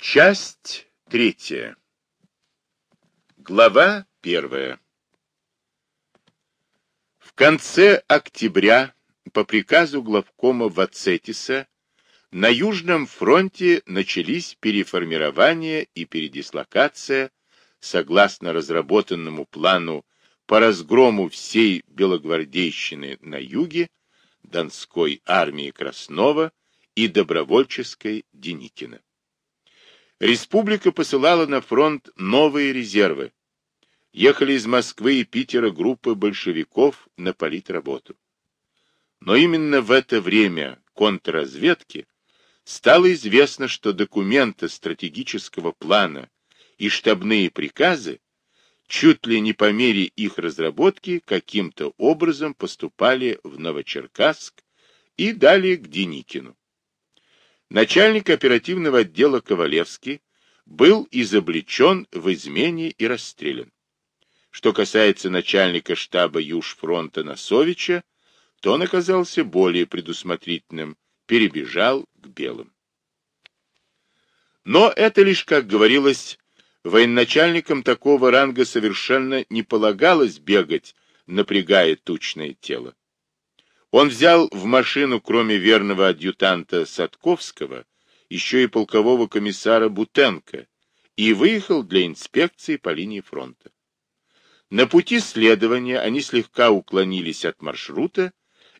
Часть третья. Глава первая. В конце октября по приказу главкома Вацетиса на Южном фронте начались переформирование и передислокация согласно разработанному плану по разгрому всей белогвардейщины на юге, Донской армии Краснова и добровольческой Деникина. Республика посылала на фронт новые резервы. Ехали из Москвы и Питера группы большевиков на политработу. Но именно в это время контрразведки стало известно, что документы стратегического плана и штабные приказы чуть ли не по мере их разработки каким-то образом поступали в Новочеркасск и далее к Деникину. Начальник оперативного отдела Ковалевский был изобличен в измене и расстрелян. Что касается начальника штаба Южфронта Носовича, то он оказался более предусмотрительным, перебежал к белым. Но это лишь, как говорилось, военачальникам такого ранга совершенно не полагалось бегать, напрягая тучное тело. Он взял в машину, кроме верного адъютанта Садковского, еще и полкового комиссара Бутенко и выехал для инспекции по линии фронта. На пути следования они слегка уклонились от маршрута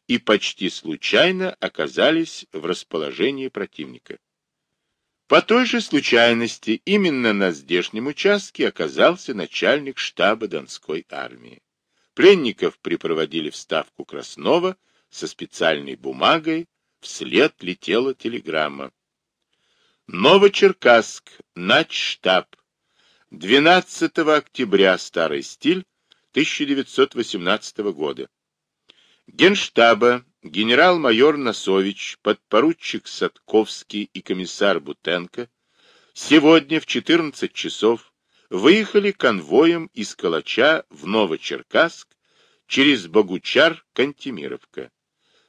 и почти случайно оказались в расположении противника. По той же случайности именно на здешнем участке оказался начальник штаба Донской армии. Пленников припроводили в ставку Краснова, со специальной бумагой, вслед летела телеграмма. Новочеркасск, начштаб, 12 октября, старый стиль, 1918 года. Генштаба генерал-майор Носович, подпоручик Садковский и комиссар Бутенко сегодня в 14 часов выехали конвоем из Калача в Новочеркасск через Богучар-Кантемировка.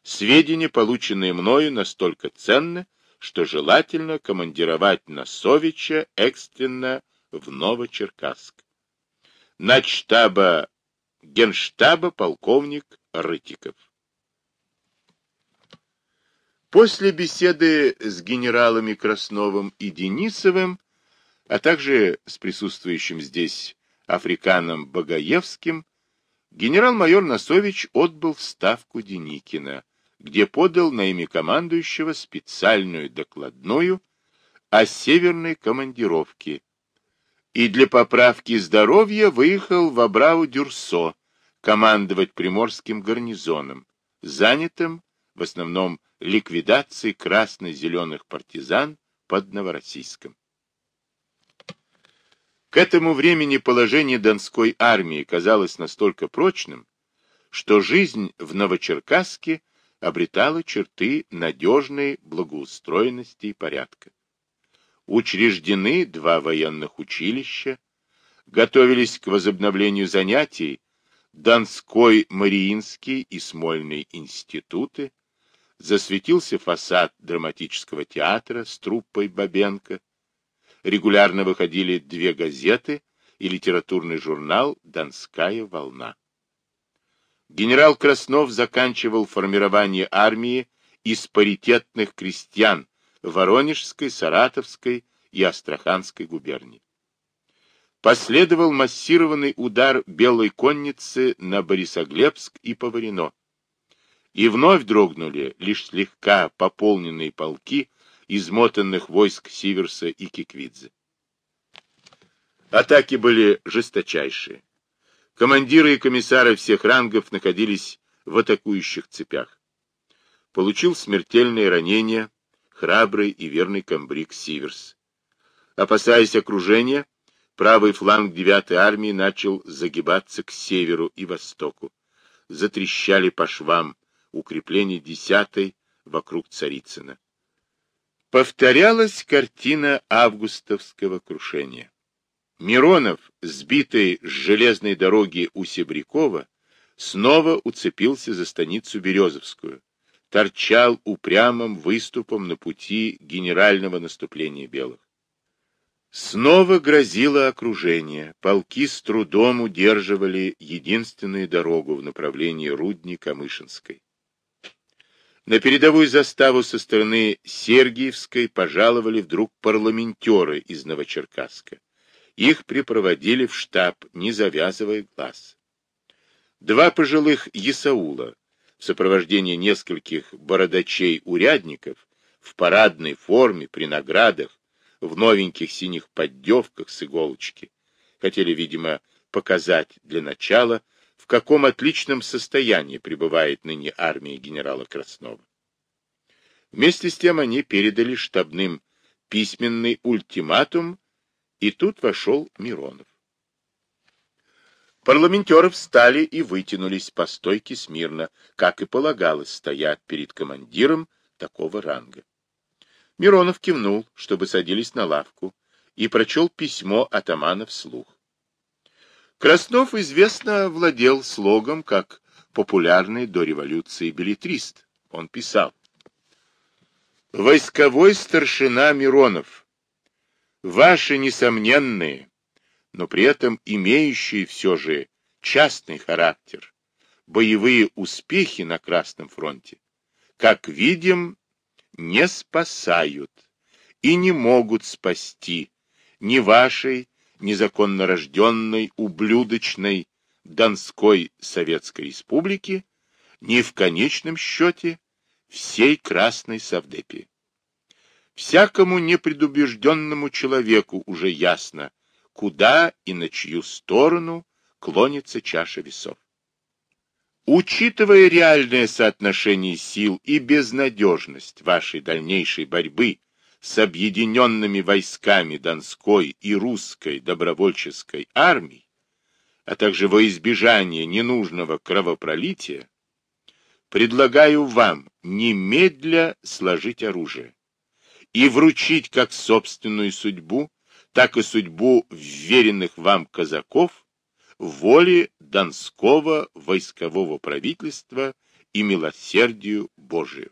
Сведения, полученные мною, настолько ценны, что желательно командировать Носовича экстренно в Новочеркасск. Начштаба Генштаба полковник Рытиков. После беседы с генералами Красновым и Денисовым, а также с присутствующим здесь африканом Багаевским, генерал-майор Носович отбыл в ставку Деникина, где подал на имя командующего специальную докладную о северной командировке и для поправки здоровья выехал в Абрау-Дюрсо командовать приморским гарнизоном, занятым в основном ликвидацией красно-зеленых партизан под Новороссийском. К этому времени положение Донской армии казалось настолько прочным, что жизнь в Новочеркасске обретала черты надежной благоустроенности и порядка. Учреждены два военных училища, готовились к возобновлению занятий Донской, Мариинский и Смольный институты, засветился фасад драматического театра с труппой Бабенко, регулярно выходили две газеты и литературный журнал «Донская волна». Генерал Краснов заканчивал формирование армии из паритетных крестьян Воронежской, Саратовской и Астраханской губерний. Последовал массированный удар белой конницы на Борисоглебск и Поварино. И вновь дрогнули лишь слегка пополненные полки измотанных войск Сиверса и Киквидзе. Атаки были жесточайшие. Командиры и комиссары всех рангов находились в атакующих цепях. Получил смертельное ранение храбрый и верный комбриг Сиверс. Опасаясь окружения, правый фланг 9-й армии начал загибаться к северу и востоку. Затрещали по швам укрепления 10-й вокруг Царицына. Повторялась картина августовского крушения. Миронов, сбитый с железной дороги у Себрякова, снова уцепился за станицу Березовскую, торчал упрямым выступом на пути генерального наступления белых. Снова грозило окружение. Полки с трудом удерживали единственную дорогу в направлении Рудни-Камышинской. На передовую заставу со стороны Сергиевской пожаловали вдруг парламентеры из Новочеркасска. Их припроводили в штаб, не завязывая глаз. Два пожилых Исаула в сопровождении нескольких бородачей-урядников в парадной форме, при наградах, в новеньких синих поддевках с иголочки. Хотели, видимо, показать для начала, в каком отличном состоянии пребывает ныне армия генерала Краснова. Вместе с тем они передали штабным письменный ультиматум, и тут вошел Миронов. Парламентеры встали и вытянулись по стойке смирно, как и полагалось стоять перед командиром такого ранга. Миронов кивнул, чтобы садились на лавку, и прочел письмо атамана вслух. Краснов известно владел слогом как популярный до революции билетрист. Он писал. «Войсковой старшина Миронов, ваши несомненные, но при этом имеющие все же частный характер, боевые успехи на Красном фронте, как видим, не спасают и не могут спасти ни вашей незаконно рожденной, ублюдочной Донской Советской Республики, ни в конечном счете всей Красной Савдепии. Всякому непредубежденному человеку уже ясно, куда и на чью сторону клонится чаша весов. Учитывая реальное соотношение сил и безнадежность вашей дальнейшей борьбы с объединенными войсками Донской и русской добровольческой армий, а также во избежание ненужного кровопролития, предлагаю вам немедля сложить оружие и вручить как собственную судьбу, так и судьбу вверенных вам казаков воле Донского войскового правительства и милосердию Божию.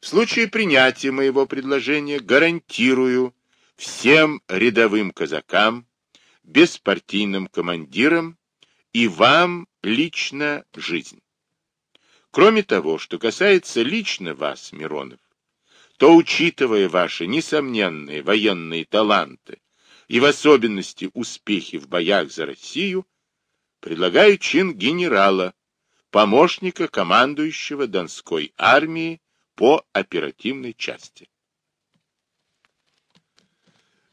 В случае принятия моего предложения гарантирую всем рядовым казакам, беспартийным командирам и вам лично жизнь. Кроме того, что касается лично вас, Миронов, то, учитывая ваши несомненные военные таланты, и в особенности успехи в боях за Россию, предлагаю чин генерала, помощника командующего Донской армии по оперативной части.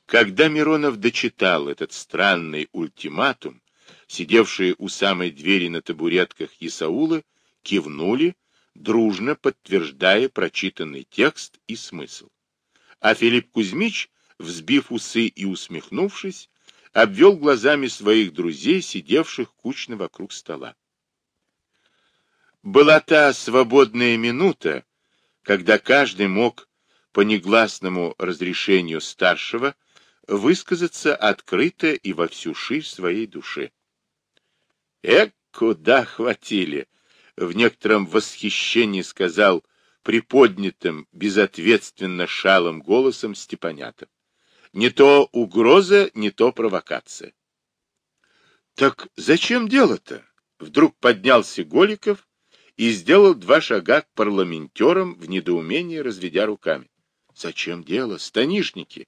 Когда Миронов дочитал этот странный ультиматум, сидевшие у самой двери на табуретках Исаулы кивнули, дружно подтверждая прочитанный текст и смысл. А Филипп Кузьмич взбив усы и усмехнувшись, обвел глазами своих друзей, сидевших кучно вокруг стола. Была та свободная минута, когда каждый мог по негласному разрешению старшего высказаться открыто и во всю ширь своей души. «Эк, куда хватили!» — в некотором восхищении сказал приподнятым, безответственно шалым голосом Степанятов. Не то угроза, не то провокация. Так зачем дело-то? Вдруг поднялся Голиков и сделал два шага к парламентерам в недоумении, разведя руками. Зачем дело, станишники?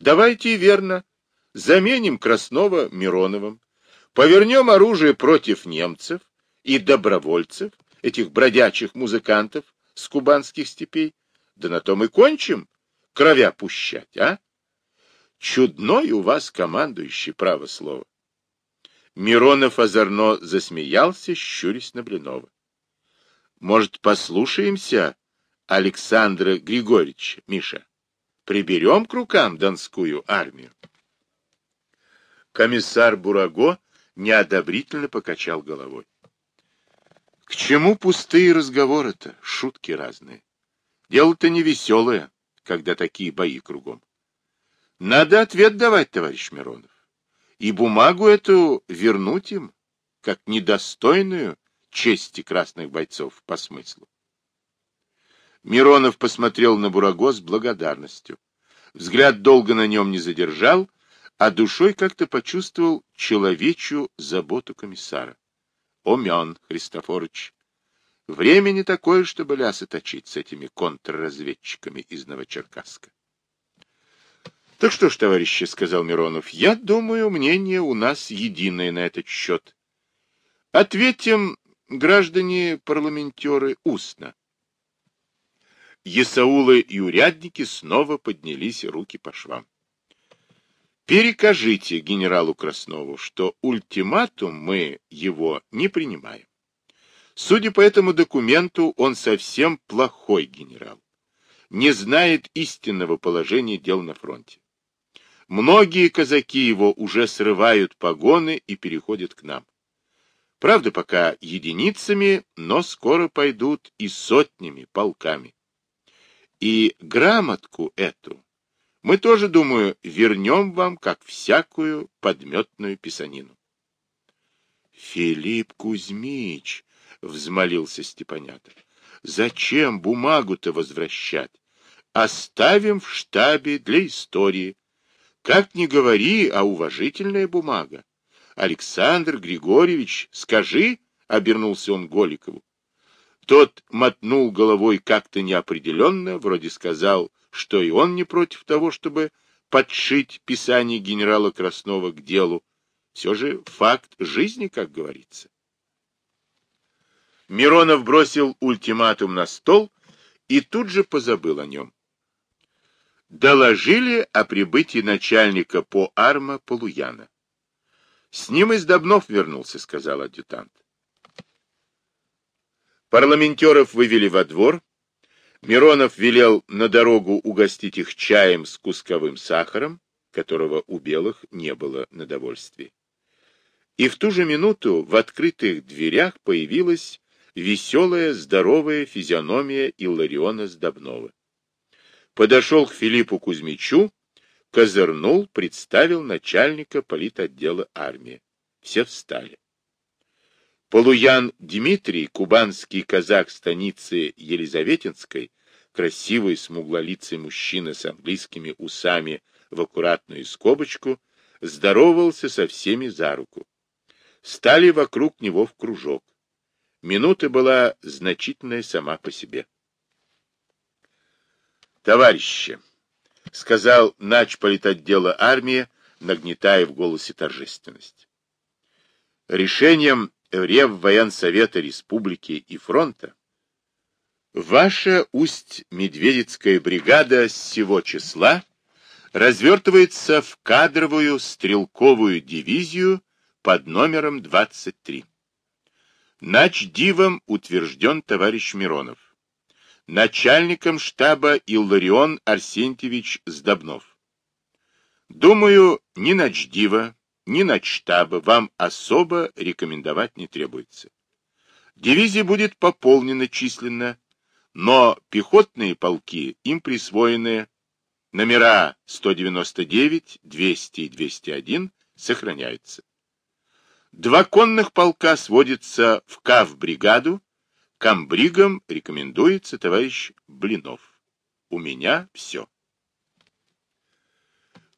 Давайте верно. Заменим Краснова Мироновым, повернем оружие против немцев и добровольцев, этих бродячих музыкантов с кубанских степей, да на том и кончим, кровя пущать, а? Чудной у вас командующий, право слово. Миронов озорно засмеялся, щурясь на Блинова. Может, послушаемся Александра Григорьевича, Миша? Приберем к рукам Донскую армию? Комиссар Бураго неодобрительно покачал головой. К чему пустые разговоры-то, шутки разные? Дело-то не веселое, когда такие бои кругом. Надо ответ давать, товарищ Миронов. И бумагу эту вернуть им, как недостойную чести красных бойцов по смыслу. Миронов посмотрел на Бураго с благодарностью. Взгляд долго на нем не задержал, а душой как-то почувствовал человечью заботу комиссара. Умен, Христофорович. Время не такое, чтобы лясы точить с этими контрразведчиками из Новочеркасска. — Так что ж, товарищи, — сказал Миронов, — я думаю, мнение у нас единое на этот счет. Ответим, граждане-парламентеры, устно. Есаулы и урядники снова поднялись руки по швам. Перекажите генералу Краснову, что ультиматум мы его не принимаем. Судя по этому документу, он совсем плохой генерал. Не знает истинного положения дел на фронте. Многие казаки его уже срывают погоны и переходят к нам. Правда, пока единицами, но скоро пойдут и сотнями, полками. И грамотку эту мы тоже, думаю, вернем вам, как всякую подметную писанину. Филипп Кузьмич, — взмолился Степанятов, — зачем бумагу-то возвращать? Оставим в штабе для истории. Как ни говори, а уважительная бумага. Александр Григорьевич, скажи, — обернулся он Голикову. Тот мотнул головой как-то неопределенно, вроде сказал, что и он не против того, чтобы подшить писание генерала Краснова к делу. Все же факт жизни, как говорится. Миронов бросил ультиматум на стол и тут же позабыл о нем. Доложили о прибытии начальника по арма Полуяна. С ним из Добнов вернулся, сказал адъютант. Парламентеров вывели во двор. Миронов велел на дорогу угостить их чаем с кусковым сахаром, которого у белых не было на довольствии. И в ту же минуту в открытых дверях появилась веселая, здоровая физиономия Иллариона Сдобнова. Подошел к Филиппу Кузьмичу, козырнул, представил начальника политотдела армии. Все встали. Полуян Дмитрий, кубанский казак станицы Елизаветинской, красивый смуглолицый мужчина с английскими усами в аккуратную скобочку, здоровался со всеми за руку. Стали вокруг него в кружок. Минута была значительная сама по себе. «Товарищи!» — сказал начполитотдела армии, нагнетая в голосе торжественность. Решением Реввоенсовета Республики и фронта, ваша Усть-Медведицкая бригада с сего числа развертывается в кадровую стрелковую дивизию под номером 23. Начдивом утвержден товарищ Миронов. Начальником штаба Илларион Арсентьевич Сдобнов. Думаю, ни начдива, ни начштаба вам особо рекомендовать не требуется. Дивизия будет пополнена численно, но пехотные полки им присвоенные, номера 199, 200 и 201 сохраняются. Два конных полка сводятся в КАВ-бригаду, комбригом рекомендуется товарищ Блинов. У меня все.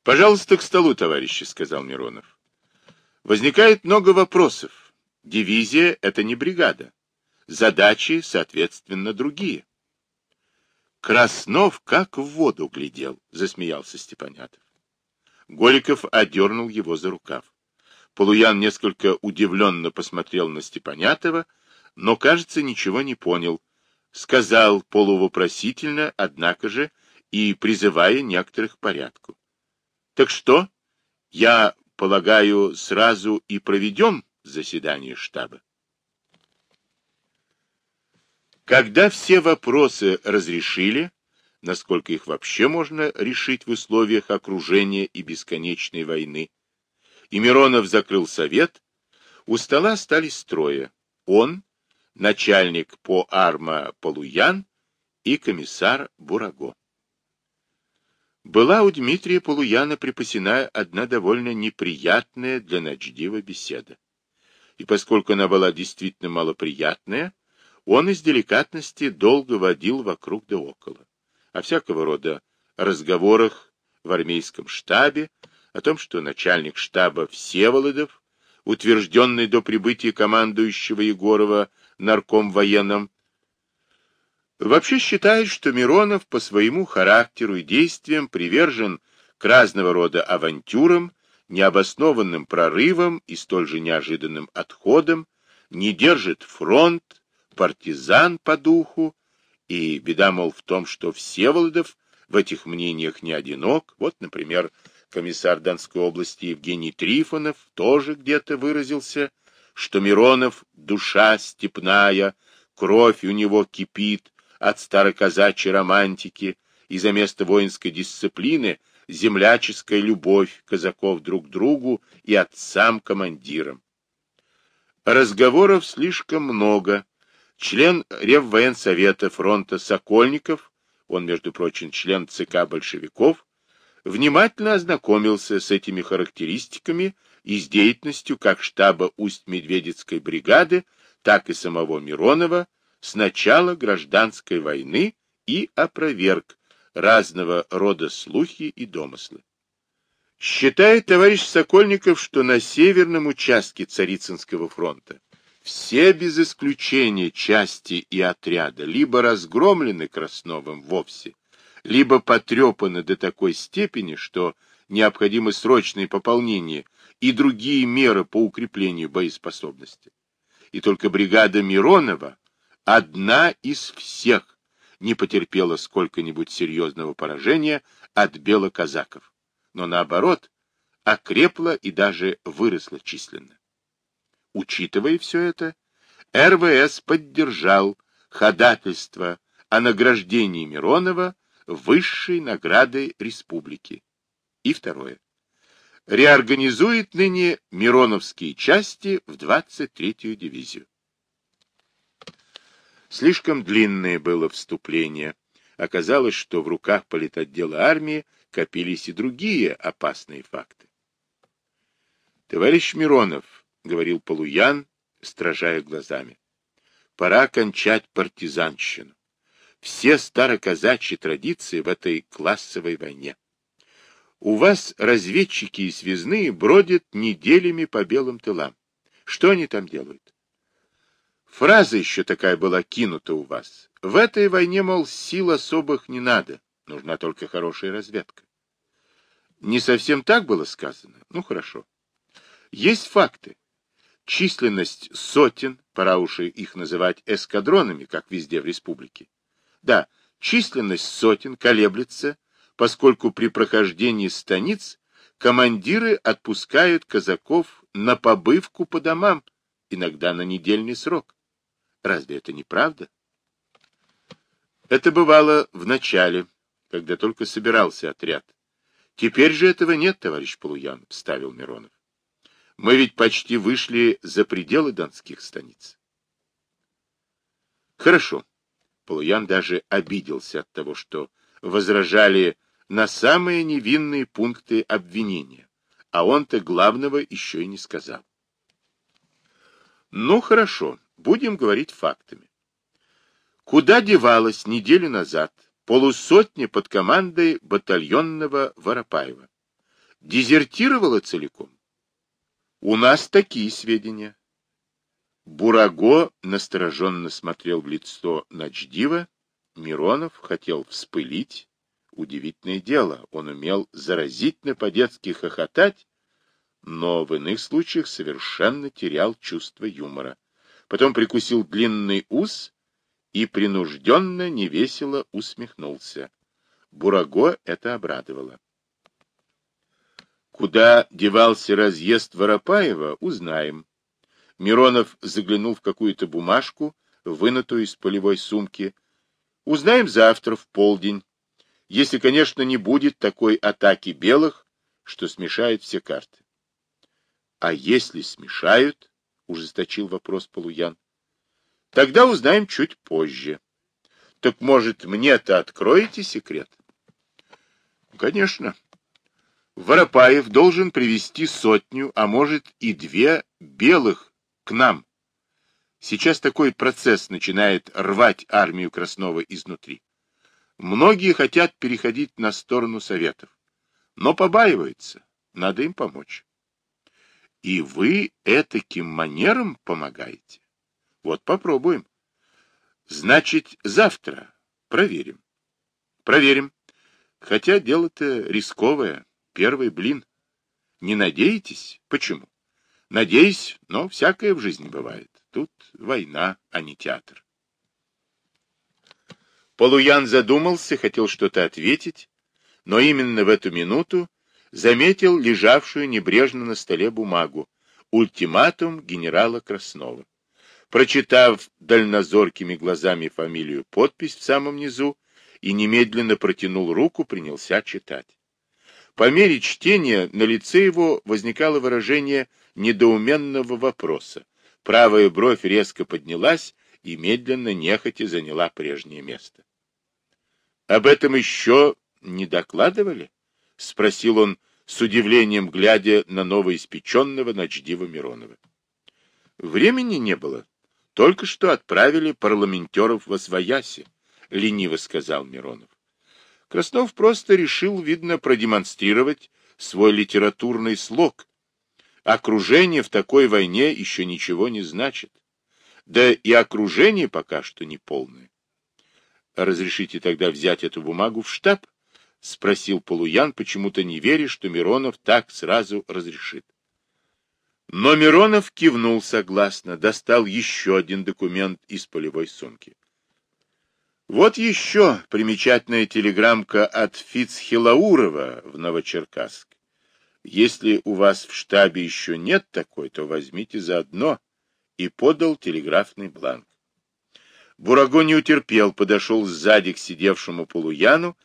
«Пожалуйста, к столу, товарищи», — сказал Миронов. Возникает много вопросов. Дивизия — это не бригада. Задачи, соответственно, другие. Краснов как в воду глядел, засмеялся Степанятов. Голиков одернул его за рукав. Полуян несколько удивленно посмотрел на Степанятова, но, кажется, ничего не понял. Сказал полувопросительно, однако же, и призывая некоторых к порядку. — Так что? Я полагаю, сразу и проведем заседание штаба. Когда все вопросы разрешили, насколько их вообще можно решить в условиях окружения и бесконечной войны, и Миронов закрыл совет, у стола стали строя. Он, начальник по арма Полуян и комиссар Бураго. Была у Дмитрия Полуяна припасена одна довольно неприятная для Ночдива беседа. И поскольку она была действительно малоприятная, он из деликатности долго водил вокруг да около. О всякого рода разговорах, в армейском штабе, о том, что начальник штаба Всеволодов, утвержденный до прибытия командующего Егорова нарком военным, вообще считает, что Миронов по своему характеру и действиям привержен к разного рода авантюрам, необоснованным прорывам и столь же неожиданным отходам, не держит фронт, партизан по духу, и беда, мол, в том, что Всеволодов в этих мнениях не одинок. Вот, например, комиссар Донской области Евгений Трифонов тоже где-то выразился, что Миронов — душа степная, кровь у него кипит от староказачьей романтики, и за место воинской дисциплины земляческая любовь казаков друг к другу и отцам-командирам. Разговоров слишком много. Член Реввоенсовета фронта Сокольников, он, между прочим, член ЦК большевиков, внимательно ознакомился с этими характеристиками и с деятельностью как штаба Усть-Медведицкой бригады, так и самого Миронова с начала гражданской войны и опроверг разного рода слухи и домыслы. Считает товарищ Сокольников, что на северном участке Царицынского фронта все без исключения части и отряда либо разгромлены Красновым вовсе, либо потрепаны до такой степени, что необходимо срочное пополнение и другие меры по укреплению боеспособности. И только бригада Миронова одна из всех не потерпела сколько-нибудь серьезного поражения от белоказаков, но наоборот, окрепла и даже выросла численно. Учитывая все это, РВС поддержал ходатайство о награждении Миронова высшей наградой республики. И второе. Реорганизует ныне Мироновские части в 23-ю дивизию. Слишком длинное было вступление. Оказалось, что в руках политотдела армии копились и другие опасные факты. «Товарищ Миронов», — говорил Полуян, стражая глазами, — «пора кончать партизанщину все староказачьи традиции в этой классовой войне. У вас разведчики и связные бродят неделями по белым тылам. Что они там делают? Фраза еще такая была кинута у вас. В этой войне, мол, сил особых не надо, нужна только хорошая разведка. Не совсем так было сказано? Ну, хорошо. Есть факты. Численность сотен, пора уж их называть эскадронами, как везде в республике, да, численность сотен колеблется, поскольку при прохождении станиц командиры отпускают казаков на побывку по домам, иногда на недельный срок. Разве это не правда? Это бывало в начале, когда только собирался отряд. Теперь же этого нет, товарищ Полуян, — вставил Миронов. Мы ведь почти вышли за пределы донских станиц. Хорошо. Полуян даже обиделся от того, что возражали на самые невинные пункты обвинения, а он-то главного еще и не сказал. Ну, хорошо, будем говорить фактами. Куда девалась неделю назад полусотня под командой батальонного Воропаева? Дезертировала целиком? У нас такие сведения. Бураго настороженно смотрел в лицо Ночдива. Миронов хотел вспылить. Удивительное дело, он умел заразительно по-детски хохотать, но в иных случаях совершенно терял чувство юмора. Потом прикусил длинный ус и принужденно, невесело усмехнулся. Бураго это обрадовало. Куда девался разъезд Воропаева, узнаем. Миронов заглянул в какую-то бумажку, вынутую из полевой сумки. Узнаем завтра в полдень, если, конечно, не будет такой атаки белых, что смешают все карты. — А если смешают? — ужесточил вопрос Полуян. — Тогда узнаем чуть позже. — Так, может, мне-то откроете секрет? — Конечно. Воропаев должен привести сотню, а может и две белых к нам. Сейчас такой процесс начинает рвать армию Краснова изнутри. Многие хотят переходить на сторону Советов. но побаиваются. Надо им помочь. И вы этаким манером помогаете? Вот попробуем. Значит, завтра проверим. Проверим. Хотя дело-то рисковое. Первый блин. Не надеетесь? Почему? Надеюсь, но всякое в жизни бывает. Тут война, а не театр. Полуян задумался, хотел что-то ответить, но именно в эту минуту заметил лежавшую небрежно на столе бумагу, ультиматум генерала Краснова. Прочитав дальнозоркими глазами фамилию подпись в самом низу и немедленно протянул руку, принялся читать. По мере чтения на лице его возникало выражение недоуменного вопроса. Правая бровь резко поднялась и медленно, нехотя заняла прежнее место. Об этом еще не докладывали? — спросил он с удивлением, глядя на новоиспеченного Ночдива Миронова. Времени не было. Только что отправили парламентеров во Свояси, — лениво сказал Миронов. Краснов просто решил, видно, продемонстрировать свой литературный слог. Окружение в такой войне еще ничего не значит. Да и окружение пока что не полное. Разрешите тогда взять эту бумагу в штаб? — спросил Полуян, почему-то не веря, что Миронов так сразу разрешит. Но Миронов кивнул согласно, достал еще один документ из полевой сумки. Вот еще примечательная телеграммка от Фицхилаурова в Новочеркасск. Если у вас в штабе еще нет такой, то возьмите заодно. И подал телеграфный бланк. Бураго не утерпел, подошел сзади к сидевшему полуяну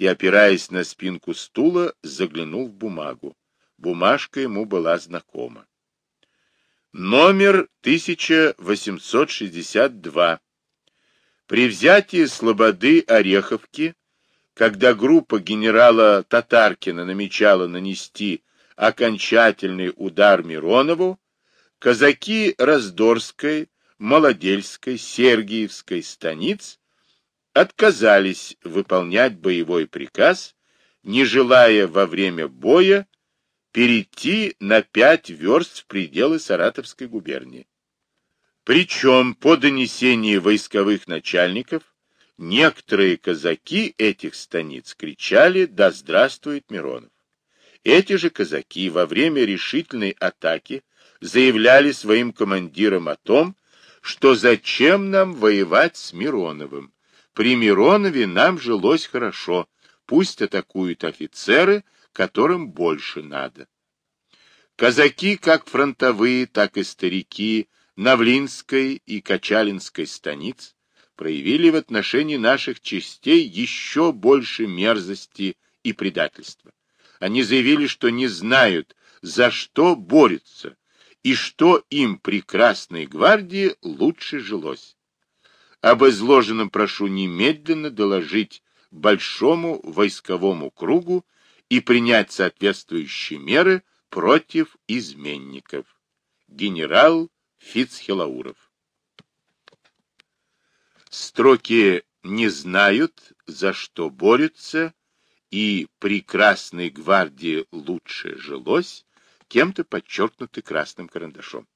и, опираясь на спинку стула, заглянул в бумагу. Бумажка ему была знакома. Номер 1862. При взятии Слободы Ореховки, когда группа генерала Татаркина намечала нанести окончательный удар Миронову, казаки Раздорской, Молодельской, Сергиевской станиц отказались выполнять боевой приказ, не желая во время боя перейти на пять верст в пределы Саратовской губернии. Причем по донесению войсковых начальников некоторые казаки этих станиц кричали «Да здравствует Миронов!». Эти же казаки во время решительной атаки заявляли своим командирам о том, что зачем нам воевать с Мироновым. При Миронове нам жилось хорошо, пусть атакуют офицеры, которым больше надо. Казаки, как фронтовые, так и старики Навлинской и Качалинской станиц, проявили в отношении наших частей еще больше мерзости и предательства. Они заявили, что не знают, за что борются, и что им, прекрасной гвардии, лучше жилось. Об изложенном прошу немедленно доложить большому войсковому кругу и принять соответствующие меры против изменников. Генерал Фицхелауров. Строки «не знают, за что борются» и «прекрасной гвардии лучше жилось» кем-то подчеркнуты красным карандашом.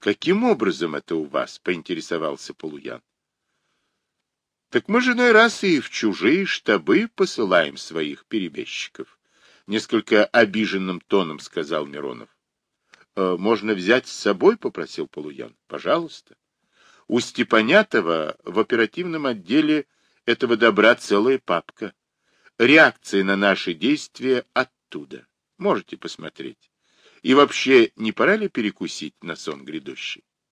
«Каким образом это у вас?» — поинтересовался Полуян. «Так мы же иной раз и в чужие штабы посылаем своих перебежчиков», — несколько обиженным тоном сказал Миронов. «Э, «Можно взять с собой?» — попросил Полуян. «Пожалуйста. У Степанятова в оперативном отделе этого добра целая папка. Реакция на наши действия оттуда». Можете посмотреть. И вообще, не пора ли перекусить на сон грядущий?